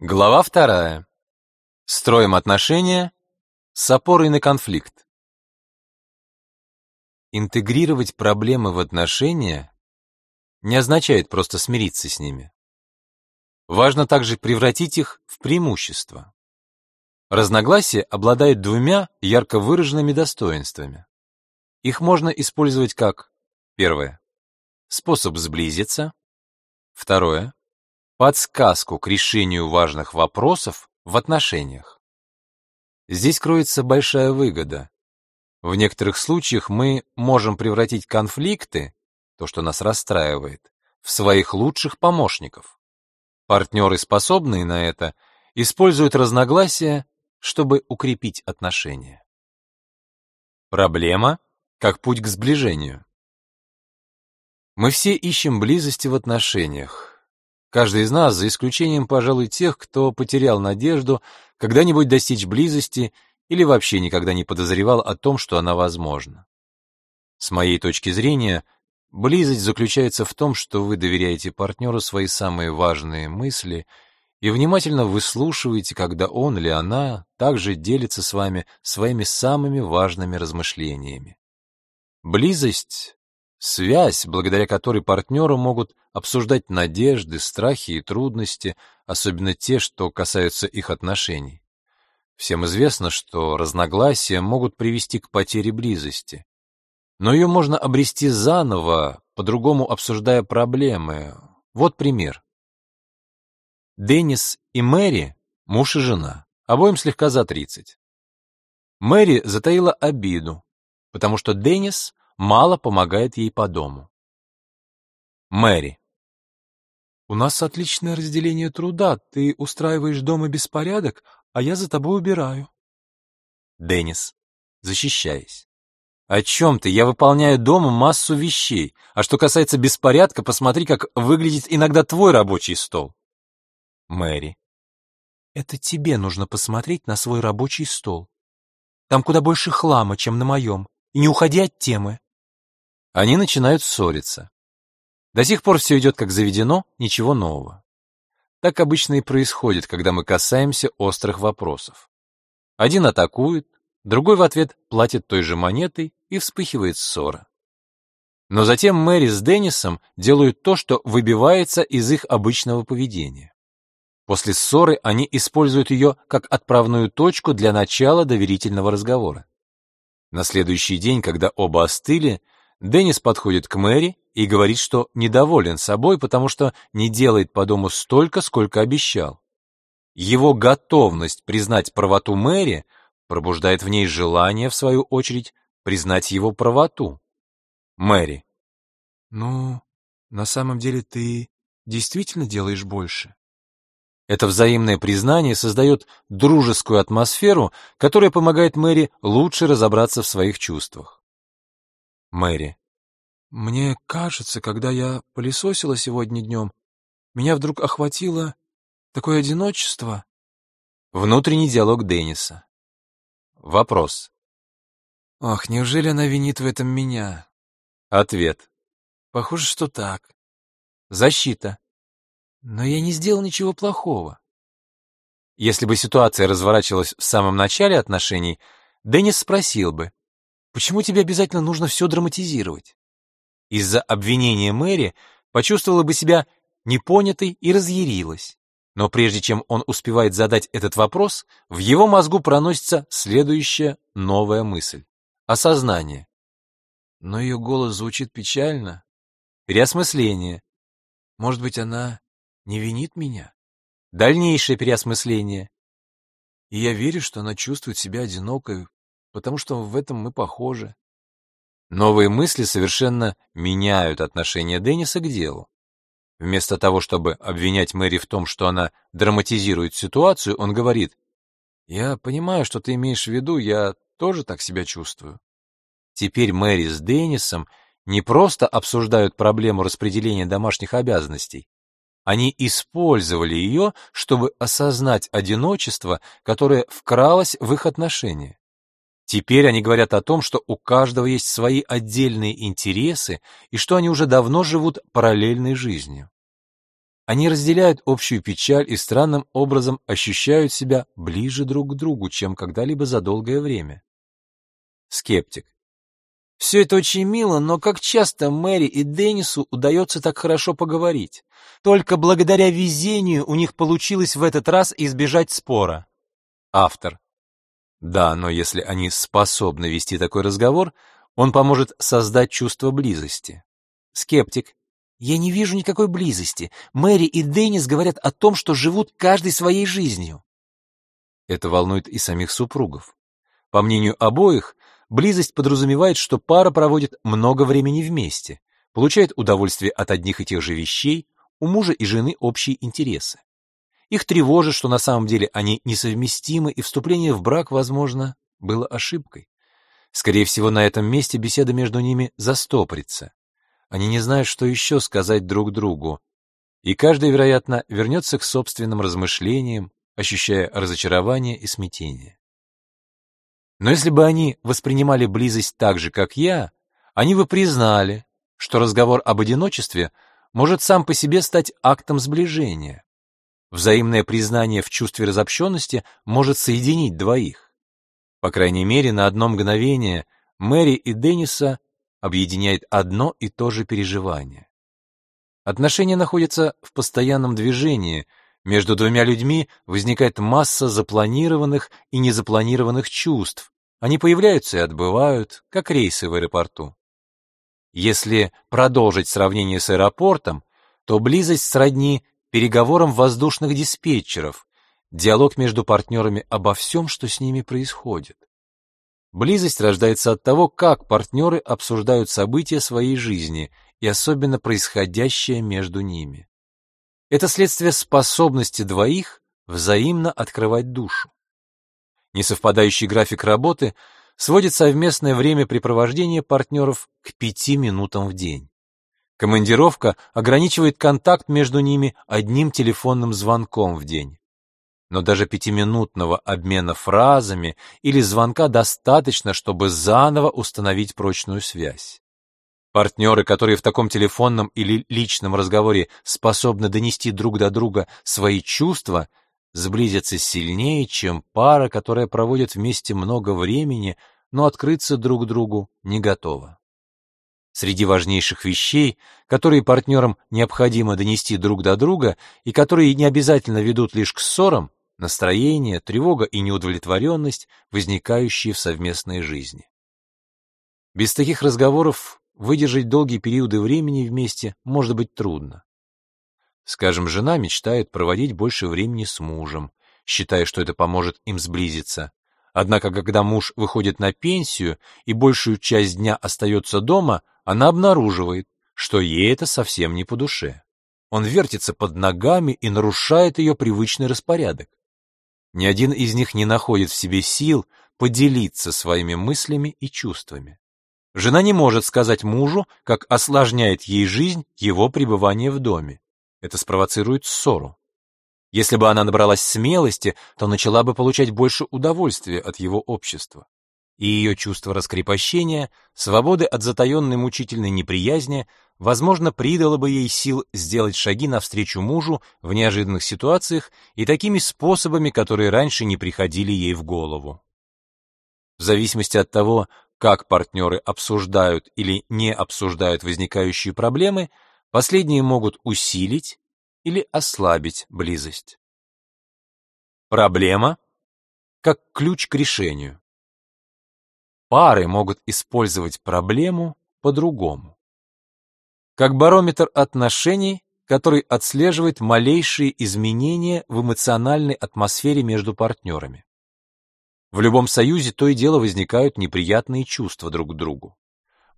Глава вторая. Строим отношения с опорой на конфликт. Интегрировать проблемы в отношения не означает просто смириться с ними. Важно также превратить их в преимущество. Разногласия обладают двумя ярко выраженными достоинствами. Их можно использовать как первое способ сблизиться, второе подсказку к решению важных вопросов в отношениях. Здесь кроется большая выгода. В некоторых случаях мы можем превратить конфликты, то, что нас расстраивает, в своих лучших помощников. Партнеры, способные на это, используют разногласия, чтобы укрепить отношения. Проблема как путь к сближению. Мы все ищем близости в отношениях, Каждый из нас, за исключением, пожалуй, тех, кто потерял надежду когда-нибудь достичь близости или вообще никогда не подозревал о том, что она возможна. С моей точки зрения, близость заключается в том, что вы доверяете партнеру свои самые важные мысли и внимательно выслушиваете, когда он или она также делится с вами своими самыми важными размышлениями. Близость Связь, благодаря которой партнеры могут обсуждать надежды, страхи и трудности, особенно те, что касаются их отношений. Всем известно, что разногласия могут привести к потере близости. Но ее можно обрести заново, по-другому обсуждая проблемы. Вот пример. Деннис и Мэри – муж и жена, обоим слегка за 30. Мэри затаила обиду, потому что Деннис мало помогает ей по дому. Мэри. У нас отличное разделение труда. Ты устраиваешь дома беспорядок, а я за тобой убираю. Деннис, защищаясь. О чем ты? Я выполняю дома массу вещей. А что касается беспорядка, посмотри, как выглядит иногда твой рабочий стол. Мэри. Это тебе нужно посмотреть на свой рабочий стол. Там куда больше хлама, чем на моем. И не уходи от темы. Они начинают ссориться. До сих пор все идет как заведено, ничего нового. Так обычно и происходит, когда мы касаемся острых вопросов. Один атакует, другой в ответ платит той же монетой и вспыхивает ссора. Но затем Мэри с Деннисом делают то, что выбивается из их обычного поведения. После ссоры они используют ее как отправную точку для начала доверительного разговора. На следующий день, когда оба остыли, Деннис подходит к Мэри и говорит, что недоволен собой, потому что не делает по дому столько, сколько обещал. Его готовность признать правоту Мэри пробуждает в ней желание, в свою очередь, признать его правоту. Мэри. Ну, на самом деле ты действительно делаешь больше. Это взаимное признание создает дружескую атмосферу, которая помогает Мэри лучше разобраться в своих чувствах. Мэри. Мне кажется, когда я пылесосила сегодня днем, меня вдруг охватило такое одиночество. Внутренний диалог Денниса. Вопрос. Ах, неужели она винит в этом меня? Ответ. Похоже, что так. Защита. Но я не сделал ничего плохого. Если бы ситуация разворачивалась в самом начале отношений, Деннис спросил бы, Почему тебе обязательно нужно все драматизировать? Из-за обвинения Мэри почувствовала бы себя непонятой и разъярилась. Но прежде чем он успевает задать этот вопрос, в его мозгу проносится следующая новая мысль — осознание. Но ее голос звучит печально. Переосмысление. Может быть, она не винит меня? Дальнейшее переосмысление. И я верю, что она чувствует себя одинокой, потому что в этом мы похожи. Новые мысли совершенно меняют отношение Денниса к делу. Вместо того, чтобы обвинять Мэри в том, что она драматизирует ситуацию, он говорит, «Я понимаю, что ты имеешь в виду, я тоже так себя чувствую». Теперь Мэри с Деннисом не просто обсуждают проблему распределения домашних обязанностей, они использовали ее, чтобы осознать одиночество, которое вкралось в их отношения. Теперь они говорят о том, что у каждого есть свои отдельные интересы и что они уже давно живут параллельной жизнью. Они разделяют общую печаль и странным образом ощущают себя ближе друг к другу, чем когда-либо за долгое время. Скептик. Все это очень мило, но как часто Мэри и Деннису удается так хорошо поговорить? Только благодаря везению у них получилось в этот раз избежать спора. Автор. Да, но если они способны вести такой разговор, он поможет создать чувство близости. Скептик. Я не вижу никакой близости. Мэри и Деннис говорят о том, что живут каждый своей жизнью. Это волнует и самих супругов. По мнению обоих, близость подразумевает, что пара проводит много времени вместе, получает удовольствие от одних и тех же вещей, у мужа и жены общие интересы. Их тревожит, что на самом деле они несовместимы, и вступление в брак, возможно, было ошибкой. Скорее всего, на этом месте беседа между ними застопорится. Они не знают, что еще сказать друг другу. И каждый, вероятно, вернется к собственным размышлениям, ощущая разочарование и смятение. Но если бы они воспринимали близость так же, как я, они бы признали, что разговор об одиночестве может сам по себе стать актом сближения. Взаимное признание в чувстве разобщенности может соединить двоих. По крайней мере, на одно мгновение Мэри и Денниса объединяет одно и то же переживание. Отношения находятся в постоянном движении, между двумя людьми возникает масса запланированных и незапланированных чувств. Они появляются и отбывают, как рейсы в аэропорту. Если продолжить сравнение с аэропортом, то близость сродни переговорам воздушных диспетчеров, диалог между партнерами обо всем, что с ними происходит. Близость рождается от того, как партнеры обсуждают события своей жизни и особенно происходящее между ними. Это следствие способности двоих взаимно открывать душу. Несовпадающий график работы сводит совместное времяпрепровождение партнеров к пяти минутам в день. Командировка ограничивает контакт между ними одним телефонным звонком в день но даже пятиминутного обмена фразами или звонка достаточно, чтобы заново установить прочную связь. Партнеры, которые в таком телефонном или личном разговоре способны донести друг до друга свои чувства, сблизятся сильнее, чем пара, которая проводит вместе много времени, но открыться друг другу не готова. Среди важнейших вещей, которые партнерам необходимо донести друг до друга и которые не обязательно ведут лишь к ссорам, настроение, тревога и неудовлетворенность, возникающие в совместной жизни. Без таких разговоров выдержать долгие периоды времени вместе может быть трудно. Скажем, жена мечтает проводить больше времени с мужем, считая, что это поможет им сблизиться. Однако, когда муж выходит на пенсию и большую часть дня остается дома, она обнаруживает, что ей это совсем не по душе. Он вертится под ногами и нарушает ее привычный распорядок. Ни один из них не находит в себе сил поделиться своими мыслями и чувствами. Жена не может сказать мужу, как осложняет ей жизнь его пребывание в доме. Это спровоцирует ссору. Если бы она набралась смелости, то начала бы получать больше удовольствия от его общества и ее чувство раскрепощения, свободы от затаенной мучительной неприязни, возможно, придало бы ей сил сделать шаги навстречу мужу в неожиданных ситуациях и такими способами, которые раньше не приходили ей в голову. В зависимости от того, как партнеры обсуждают или не обсуждают возникающие проблемы, последние могут усилить или ослабить близость. Проблема как ключ к решению. Пары могут использовать проблему по-другому. Как барометр отношений, который отслеживает малейшие изменения в эмоциональной атмосфере между партнерами. В любом союзе то и дело возникают неприятные чувства друг к другу.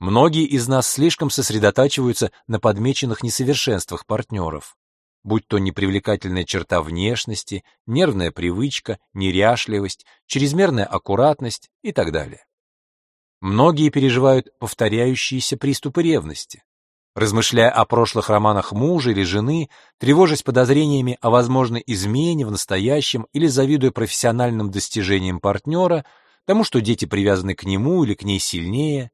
Многие из нас слишком сосредотачиваются на подмеченных несовершенствах партнеров, будь то непривлекательная черта внешности, нервная привычка, неряшливость, чрезмерная аккуратность и так далее. Многие переживают повторяющиеся приступы ревности. Размышляя о прошлых романах мужа или жены, тревожась подозрениями о возможной измене в настоящем или завидуя профессиональным достижениям партнера, тому, что дети привязаны к нему или к ней сильнее,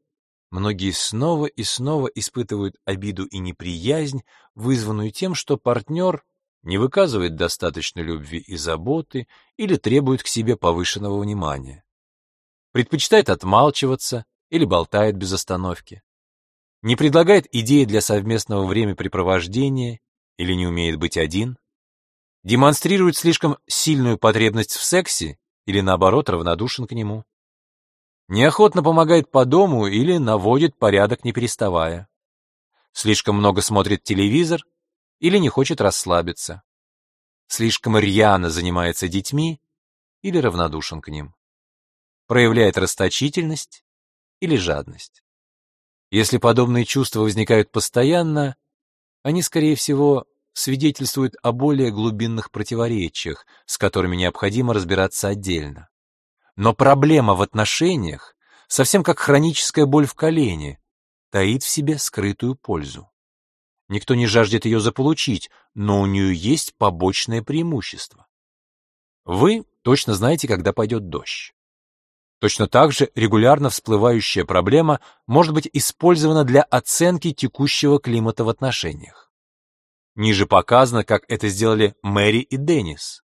многие снова и снова испытывают обиду и неприязнь, вызванную тем, что партнер не выказывает достаточно любви и заботы или требует к себе повышенного внимания. Предпочитает отмалчиваться или болтает без остановки. Не предлагает идеи для совместного времяпрепровождения или не умеет быть один. Демонстрирует слишком сильную потребность в сексе или наоборот равнодушен к нему. Неохотно помогает по дому или наводит порядок не переставая. Слишком много смотрит телевизор или не хочет расслабиться. Слишком рьяно занимается детьми или равнодушен к ним. Проявляет расточительность или жадность. Если подобные чувства возникают постоянно, они, скорее всего, свидетельствуют о более глубинных противоречиях, с которыми необходимо разбираться отдельно. Но проблема в отношениях, совсем как хроническая боль в колене, таит в себе скрытую пользу. Никто не жаждет ее заполучить, но у нее есть побочное преимущество. Вы точно знаете, когда пойдет дождь. Точно так же регулярно всплывающая проблема может быть использована для оценки текущего климата в отношениях. Ниже показано, как это сделали Мэри и Деннис.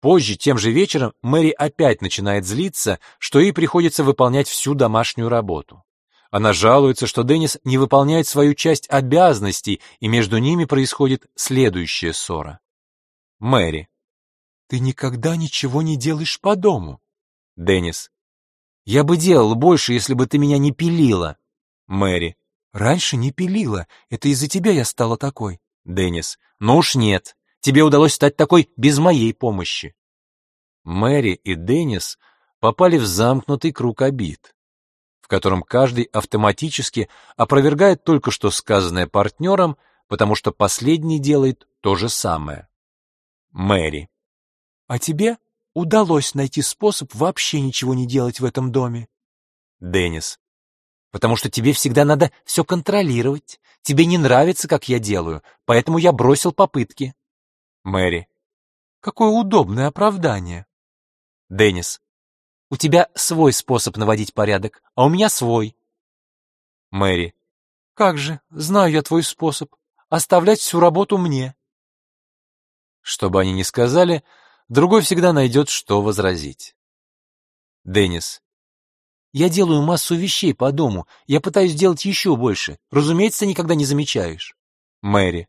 Позже, тем же вечером, Мэри опять начинает злиться, что ей приходится выполнять всю домашнюю работу. Она жалуется, что Деннис не выполняет свою часть обязанностей, и между ними происходит следующая ссора. Мэри. «Ты никогда ничего не делаешь по дому». Деннис. «Я бы делал больше, если бы ты меня не пилила». Мэри. «Раньше не пилила. Это из-за тебя я стала такой». Деннис. «Ну уж нет. Тебе удалось стать такой без моей помощи». Мэри и Деннис попали в замкнутый круг обид котором каждый автоматически опровергает только что сказанное партнером, потому что последний делает то же самое. Мэри. А тебе удалось найти способ вообще ничего не делать в этом доме? Деннис. Потому что тебе всегда надо все контролировать. Тебе не нравится, как я делаю, поэтому я бросил попытки. Мэри. Какое удобное оправдание. Деннис. У тебя свой способ наводить порядок, а у меня свой. Мэри. Как же, знаю я твой способ. Оставлять всю работу мне. Что бы они ни сказали, другой всегда найдет, что возразить. Деннис. Я делаю массу вещей по дому. Я пытаюсь делать еще больше. Разумеется, никогда не замечаешь. Мэри.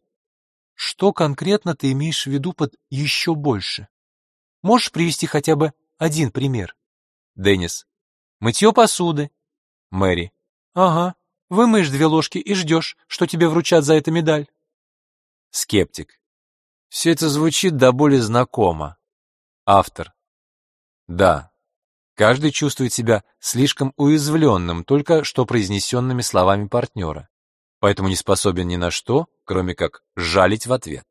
Что конкретно ты имеешь в виду под «еще больше»? Можешь привести хотя бы один пример? Деннис. Мытье посуды. Мэри. Ага. Вымоешь две ложки и ждешь, что тебе вручат за это медаль. Скептик. Все это звучит до боли знакомо. Автор. Да. Каждый чувствует себя слишком уязвленным только что произнесенными словами партнера, поэтому не способен ни на что, кроме как жалить в ответ.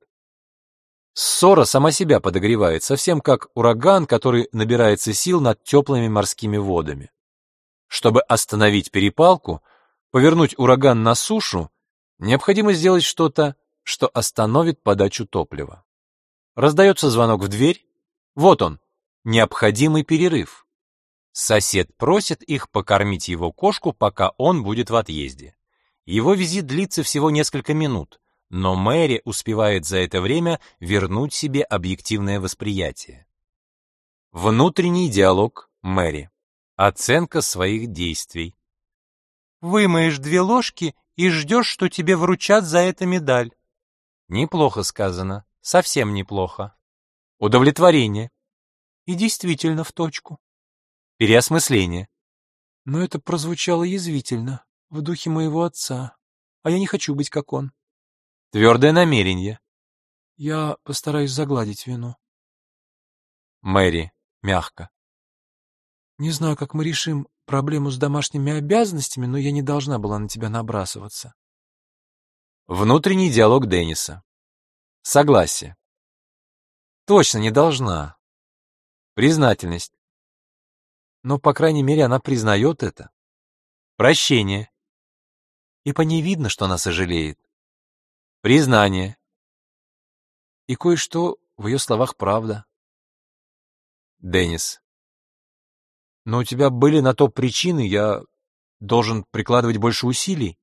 Ссора сама себя подогревает, совсем как ураган, который набирается сил над теплыми морскими водами. Чтобы остановить перепалку, повернуть ураган на сушу, необходимо сделать что-то, что остановит подачу топлива. Раздается звонок в дверь. Вот он, необходимый перерыв. Сосед просит их покормить его кошку, пока он будет в отъезде. Его визит длится всего несколько минут, но Мэри успевает за это время вернуть себе объективное восприятие. Внутренний диалог Мэри. Оценка своих действий. Вымоешь две ложки и ждешь, что тебе вручат за это медаль. Неплохо сказано, совсем неплохо. Удовлетворение. И действительно в точку. Переосмысление. Но это прозвучало язвительно, в духе моего отца, а я не хочу быть как он. Твердое намерение. Я постараюсь загладить вину. Мэри, мягко. Не знаю, как мы решим проблему с домашними обязанностями, но я не должна была на тебя набрасываться. Внутренний диалог Денниса. Согласие. Точно не должна. Признательность. Но, по крайней мере, она признает это. Прощение. И по ней видно, что она сожалеет. Признание. И кое-что в ее словах правда. Деннис. Но у тебя были на то причины, я должен прикладывать больше усилий.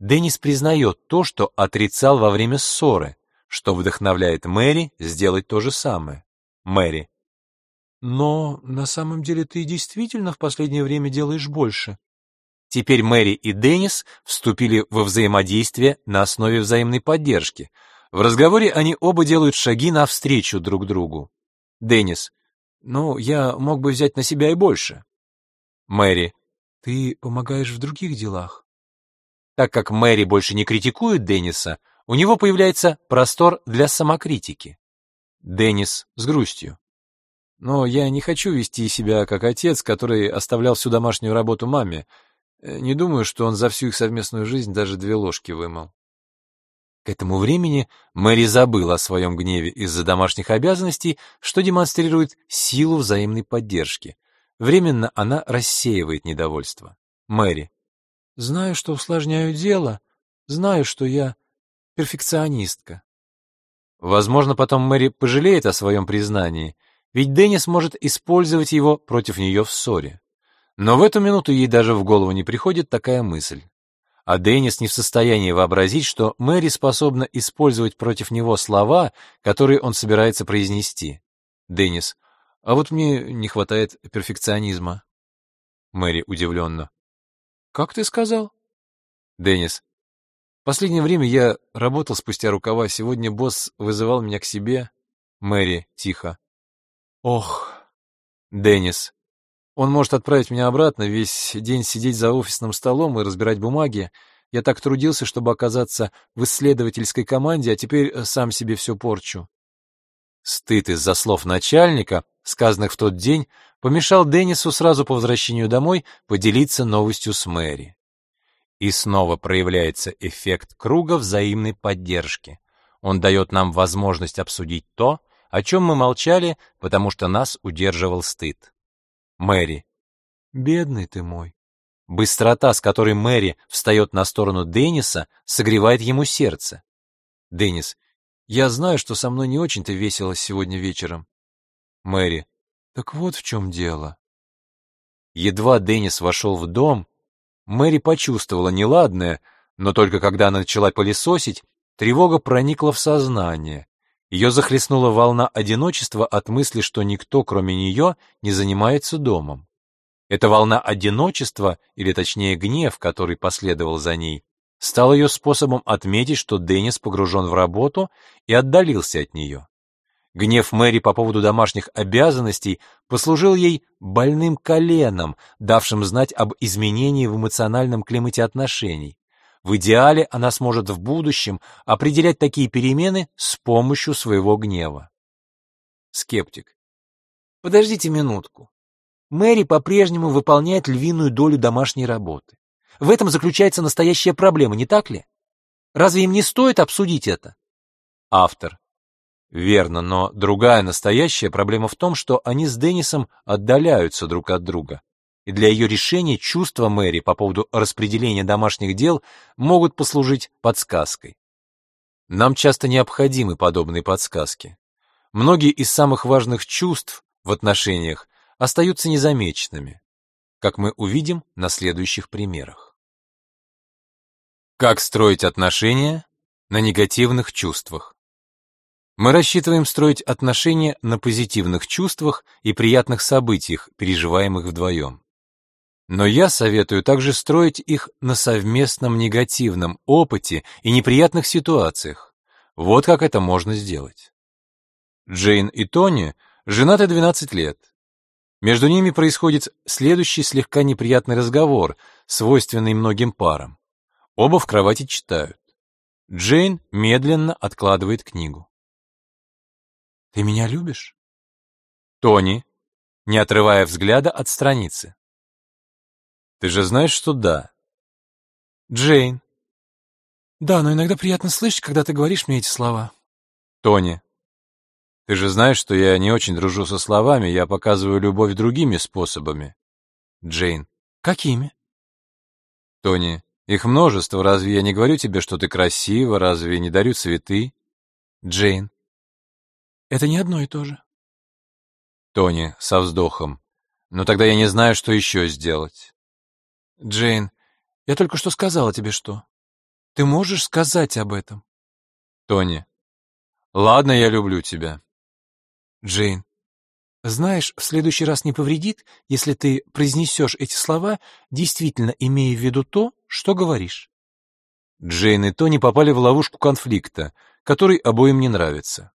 Деннис признает то, что отрицал во время ссоры, что вдохновляет Мэри сделать то же самое. Мэри. Но на самом деле ты действительно в последнее время делаешь больше. Теперь Мэри и Деннис вступили во взаимодействие на основе взаимной поддержки. В разговоре они оба делают шаги навстречу друг другу. Деннис. Ну, я мог бы взять на себя и больше. Мэри. Ты помогаешь в других делах. Так как Мэри больше не критикует Денниса, у него появляется простор для самокритики. Деннис с грустью. Но я не хочу вести себя как отец, который оставлял всю домашнюю работу маме. Э, не думаю, что он за всю их совместную жизнь даже две ложки вымыл. К этому времени Мэри забыла о своем гневе из-за домашних обязанностей, что демонстрирует силу взаимной поддержки. Временно она рассеивает недовольство. Мэри. Знаю, что усложняю дело, знаю, что я перфекционистка. Возможно, потом Мэри пожалеет о своем признании, ведь Деннис может использовать его против нее в ссоре. Но в эту минуту ей даже в голову не приходит такая мысль. А Деннис не в состоянии вообразить, что Мэри способна использовать против него слова, которые он собирается произнести. Деннис. А вот мне не хватает перфекционизма. Мэри удивленно. Как ты сказал? Деннис. Последнее время я работал спустя рукава, сегодня босс вызывал меня к себе. Мэри, тихо. Ох. Деннис. Он может отправить меня обратно, весь день сидеть за офисным столом и разбирать бумаги. Я так трудился, чтобы оказаться в исследовательской команде, а теперь э, сам себе все порчу. Стыд из-за слов начальника, сказанных в тот день, помешал Деннису сразу по возвращению домой поделиться новостью с Мэри. И снова проявляется эффект круга взаимной поддержки. Он дает нам возможность обсудить то, о чем мы молчали, потому что нас удерживал стыд. Мэри. Бедный ты мой. Быстрота, с которой Мэри встает на сторону Денниса, согревает ему сердце. Деннис. Я знаю, что со мной не очень-то весело сегодня вечером. Мэри. Так вот в чем дело. Едва Деннис вошел в дом, Мэри почувствовала неладное, но только когда она начала пылесосить, тревога проникла в сознание. Ее захлестнула волна одиночества от мысли, что никто, кроме нее, не занимается домом. Эта волна одиночества, или точнее гнев, который последовал за ней, стал ее способом отметить, что Деннис погружен в работу и отдалился от нее. Гнев Мэри по поводу домашних обязанностей послужил ей больным коленом, давшим знать об изменении в эмоциональном климате отношений. В идеале она сможет в будущем определять такие перемены с помощью своего гнева. Скептик. Подождите минутку. Мэри по-прежнему выполняет львиную долю домашней работы. В этом заключается настоящая проблема, не так ли? Разве им не стоит обсудить это? Автор. Верно, но другая настоящая проблема в том, что они с Деннисом отдаляются друг от друга. И для ее решения чувства Мэри по поводу распределения домашних дел могут послужить подсказкой. Нам часто необходимы подобные подсказки. Многие из самых важных чувств в отношениях остаются незамеченными, как мы увидим на следующих примерах. Как строить отношения на негативных чувствах? Мы рассчитываем строить отношения на позитивных чувствах и приятных событиях, переживаемых вдвоем. Но я советую также строить их на совместном негативном опыте и неприятных ситуациях. Вот как это можно сделать. Джейн и Тони женаты 12 лет. Между ними происходит следующий слегка неприятный разговор, свойственный многим парам. Оба в кровати читают. Джейн медленно откладывает книгу. Ты меня любишь? Тони, не отрывая взгляда от страницы. Ты же знаешь, что да. Джейн. Да, но иногда приятно слышать, когда ты говоришь мне эти слова. Тони. Ты же знаешь, что я не очень дружу со словами, я показываю любовь другими способами. Джейн. Какими? Тони. Их множество, разве я не говорю тебе, что ты красива, разве не дарю цветы? Джейн. Это не одно и то же. Тони со вздохом. Но тогда я не знаю, что еще сделать. Джейн, я только что сказала тебе что. Ты можешь сказать об этом? Тони. Ладно, я люблю тебя. Джейн, знаешь, в следующий раз не повредит, если ты произнесешь эти слова, действительно имея в виду то, что говоришь. Джейн и Тони попали в ловушку конфликта, который обоим не нравится.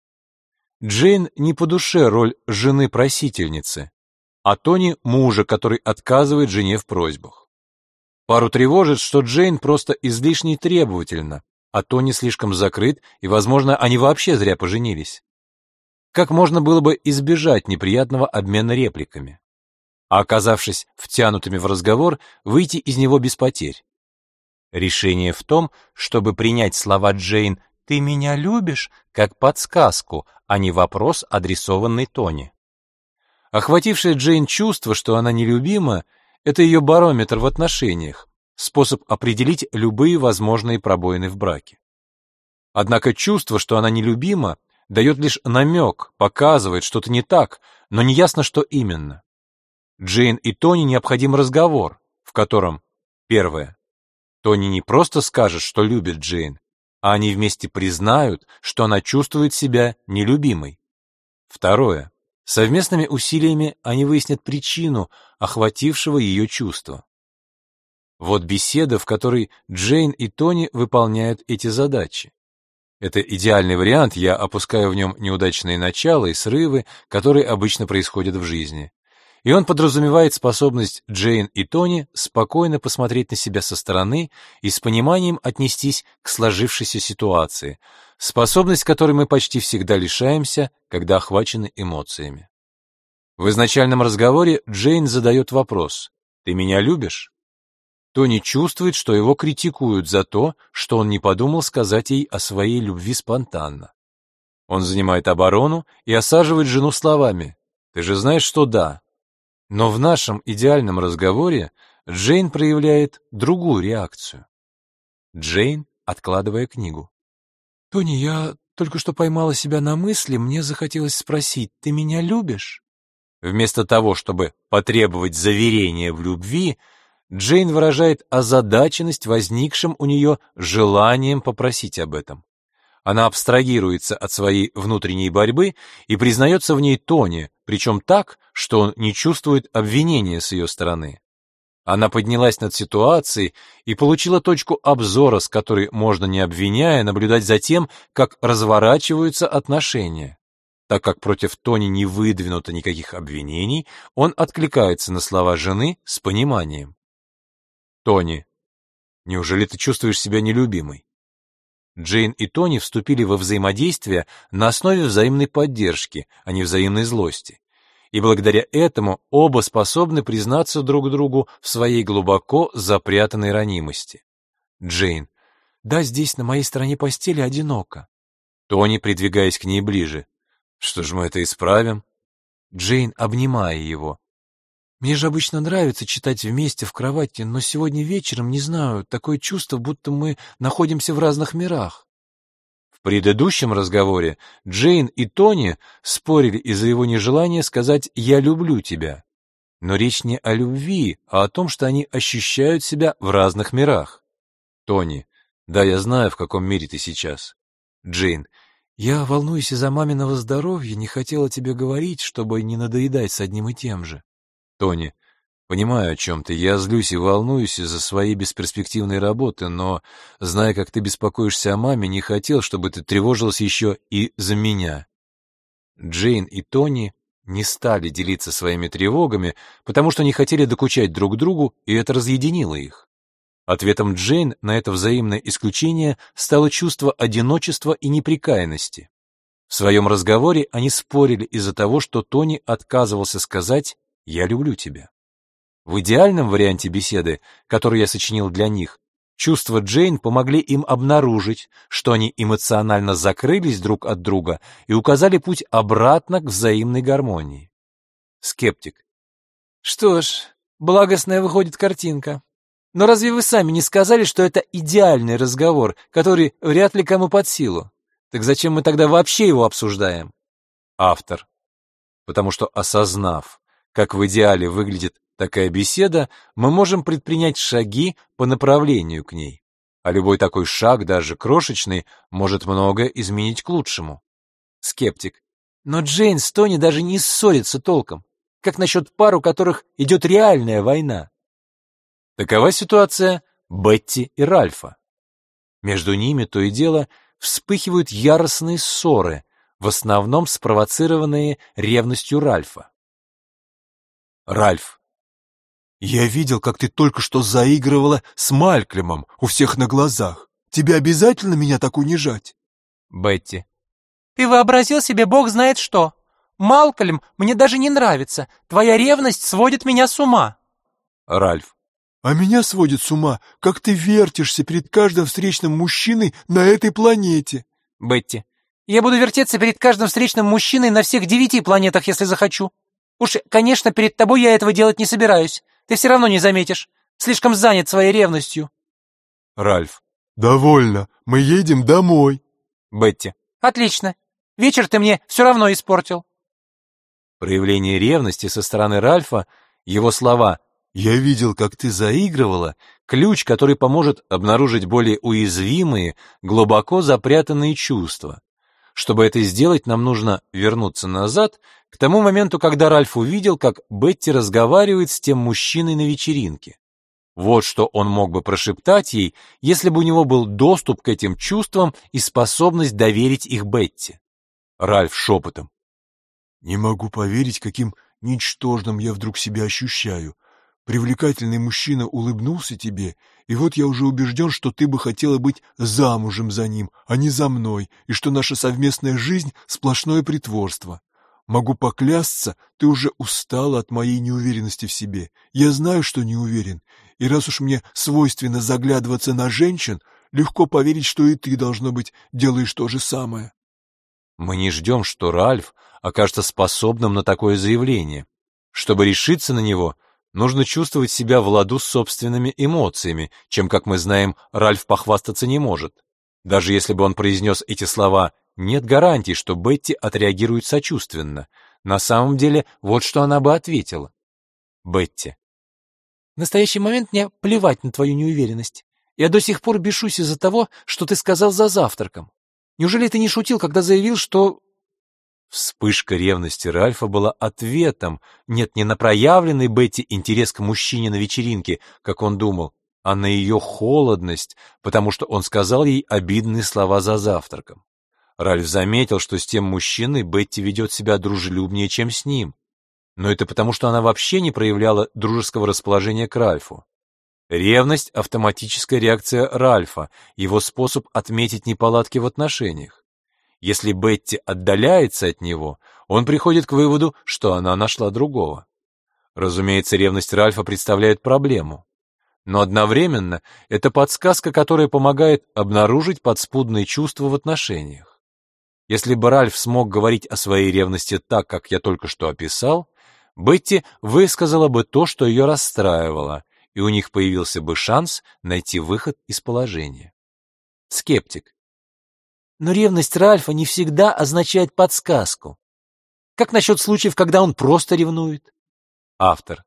Джейн не по душе роль жены-просительницы, а Тони — мужа, который отказывает жене в просьбах. Пару тревожит, что Джейн просто излишне требовательна, а Тони слишком закрыт, и, возможно, они вообще зря поженились. Как можно было бы избежать неприятного обмена репликами? А оказавшись втянутыми в разговор, выйти из него без потерь. Решение в том, чтобы принять слова Джейн «ты меня любишь» как подсказку, а не вопрос, адресованный Тони. Охватившее Джейн чувство, что она нелюбима, это ее барометр в отношениях, способ определить любые возможные пробоины в браке. Однако чувство, что она нелюбима, дает лишь намек, показывает что-то не так, но неясно, что именно. Джейн и Тони необходим разговор, в котором, первое, Тони не просто скажет, что любит Джейн, а они вместе признают, что она чувствует себя нелюбимой. Второе, Совместными усилиями они выяснят причину охватившего ее чувства. Вот беседа, в которой Джейн и Тони выполняют эти задачи. Это идеальный вариант, я опускаю в нем неудачные начала и срывы, которые обычно происходят в жизни и он подразумевает способность Джейн и Тони спокойно посмотреть на себя со стороны и с пониманием отнестись к сложившейся ситуации, способность которой мы почти всегда лишаемся, когда охвачены эмоциями. В изначальном разговоре Джейн задает вопрос «Ты меня любишь?» Тони чувствует, что его критикуют за то, что он не подумал сказать ей о своей любви спонтанно. Он занимает оборону и осаживает жену словами «Ты же знаешь, что да, но в нашем идеальном разговоре Джейн проявляет другую реакцию. Джейн, откладывая книгу. «Тони, я только что поймала себя на мысли, мне захотелось спросить, ты меня любишь?» Вместо того, чтобы потребовать заверения в любви, Джейн выражает озадаченность возникшим у нее желанием попросить об этом. Она абстрагируется от своей внутренней борьбы и признается в ней Тони, причем так, что он не чувствует обвинения с ее стороны. Она поднялась над ситуацией и получила точку обзора, с которой можно, не обвиняя, наблюдать за тем, как разворачиваются отношения. Так как против Тони не выдвинуто никаких обвинений, он откликается на слова жены с пониманием. Тони, неужели ты чувствуешь себя нелюбимой? Джейн и Тони вступили во взаимодействие на основе взаимной поддержки, а не взаимной злости. И благодаря этому оба способны признаться друг другу в своей глубоко запрятанной ранимости. Джейн. Да, здесь на моей стороне постели одиноко. Тони, придвигаясь к ней ближе. Что ж мы это исправим? Джейн, обнимая его. Мне же обычно нравится читать вместе в кровати, но сегодня вечером, не знаю, такое чувство, будто мы находимся в разных мирах. В предыдущем разговоре Джейн и Тони спорили из-за его нежелания сказать «я люблю тебя». Но речь не о любви, а о том, что они ощущают себя в разных мирах. Тони, да, я знаю, в каком мире ты сейчас. Джейн, я волнуюсь из-за маминого здоровья, не хотела тебе говорить, чтобы не надоедать с одним и тем же. Тони, понимаю, о чем ты. Я злюсь и волнуюсь из-за своей бесперспективной работы, но, зная, как ты беспокоишься о маме, не хотел, чтобы ты тревожилась еще и за меня. Джейн и Тони не стали делиться своими тревогами, потому что не хотели докучать друг другу, и это разъединило их. Ответом Джейн на это взаимное исключение стало чувство одиночества и неприкаянности. В своем разговоре они спорили из-за того, что Тони отказывался сказать «Я люблю тебя». В идеальном варианте беседы, который я сочинил для них, чувства Джейн помогли им обнаружить, что они эмоционально закрылись друг от друга и указали путь обратно к взаимной гармонии. Скептик. Что ж, благостная выходит картинка. Но разве вы сами не сказали, что это идеальный разговор, который вряд ли кому под силу? Так зачем мы тогда вообще его обсуждаем? Автор. Потому что, осознав, как в идеале выглядит такая беседа, мы можем предпринять шаги по направлению к ней. А любой такой шаг, даже крошечный, может многое изменить к лучшему. Скептик. Но Джейн с Тони даже не ссорятся толком. Как насчет пар, у которых идет реальная война? Такова ситуация Бетти и Ральфа. Между ними то и дело вспыхивают яростные ссоры, в основном спровоцированные ревностью Ральфа. Ральф. Я видел, как ты только что заигрывала с Малькольмом у всех на глазах. Тебе обязательно меня так унижать? Бетти. Ты вообразил себе бог знает что. Малкольм мне даже не нравится. Твоя ревность сводит меня с ума. Ральф. А меня сводит с ума, как ты вертишься перед каждым встречным мужчиной на этой планете. Бетти. Я буду вертеться перед каждым встречным мужчиной на всех девяти планетах, если захочу. Уж, конечно, перед тобой я этого делать не собираюсь. Ты все равно не заметишь. Слишком занят своей ревностью. Ральф. Довольно. Мы едем домой. Бетти. Отлично. Вечер ты мне все равно испортил. Проявление ревности со стороны Ральфа, его слова «Я видел, как ты заигрывала» — ключ, который поможет обнаружить более уязвимые, глубоко запрятанные чувства. Чтобы это сделать, нам нужно вернуться назад, к тому моменту, когда Ральф увидел, как Бетти разговаривает с тем мужчиной на вечеринке. Вот что он мог бы прошептать ей, если бы у него был доступ к этим чувствам и способность доверить их Бетти. Ральф шепотом. «Не могу поверить, каким ничтожным я вдруг себя ощущаю. Привлекательный мужчина улыбнулся тебе, и вот я уже убежден, что ты бы хотела быть замужем за ним, а не за мной, и что наша совместная жизнь — сплошное притворство. Могу поклясться, ты уже устала от моей неуверенности в себе. Я знаю, что не уверен, и раз уж мне свойственно заглядываться на женщин, легко поверить, что и ты, должно быть, делаешь то же самое. Мы не ждем, что Ральф окажется способным на такое заявление. Чтобы решиться на него — Нужно чувствовать себя в ладу с собственными эмоциями, чем, как мы знаем, Ральф похвастаться не может. Даже если бы он произнес эти слова, нет гарантий, что Бетти отреагирует сочувственно. На самом деле, вот что она бы ответила. Бетти. В настоящий момент мне плевать на твою неуверенность. Я до сих пор бешусь из-за того, что ты сказал за завтраком. Неужели ты не шутил, когда заявил, что Вспышка ревности Ральфа была ответом, нет, не на проявленный Бетти интерес к мужчине на вечеринке, как он думал, а на ее холодность, потому что он сказал ей обидные слова за завтраком. Ральф заметил, что с тем мужчиной Бетти ведет себя дружелюбнее, чем с ним. Но это потому, что она вообще не проявляла дружеского расположения к Ральфу. Ревность — автоматическая реакция Ральфа, его способ отметить неполадки в отношениях. Если Бетти отдаляется от него, он приходит к выводу, что она нашла другого. Разумеется, ревность Ральфа представляет проблему. Но одновременно это подсказка, которая помогает обнаружить подспудные чувства в отношениях. Если бы Ральф смог говорить о своей ревности так, как я только что описал, Бетти высказала бы то, что ее расстраивало, и у них появился бы шанс найти выход из положения. Скептик. Но ревность Ральфа не всегда означает подсказку. Как насчет случаев, когда он просто ревнует? Автор.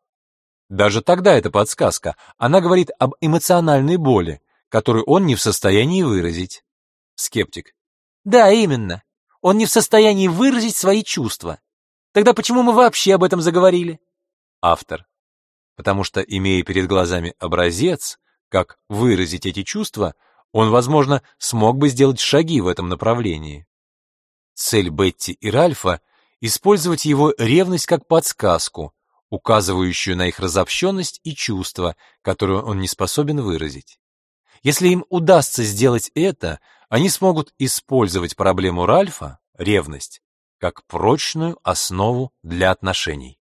Даже тогда это подсказка. Она говорит об эмоциональной боли, которую он не в состоянии выразить. Скептик. Да, именно. Он не в состоянии выразить свои чувства. Тогда почему мы вообще об этом заговорили? Автор. Потому что, имея перед глазами образец, как выразить эти чувства, он, возможно, смог бы сделать шаги в этом направлении. Цель Бетти и Ральфа — использовать его ревность как подсказку, указывающую на их разобщенность и чувства, которые он не способен выразить. Если им удастся сделать это, они смогут использовать проблему Ральфа, ревность, как прочную основу для отношений.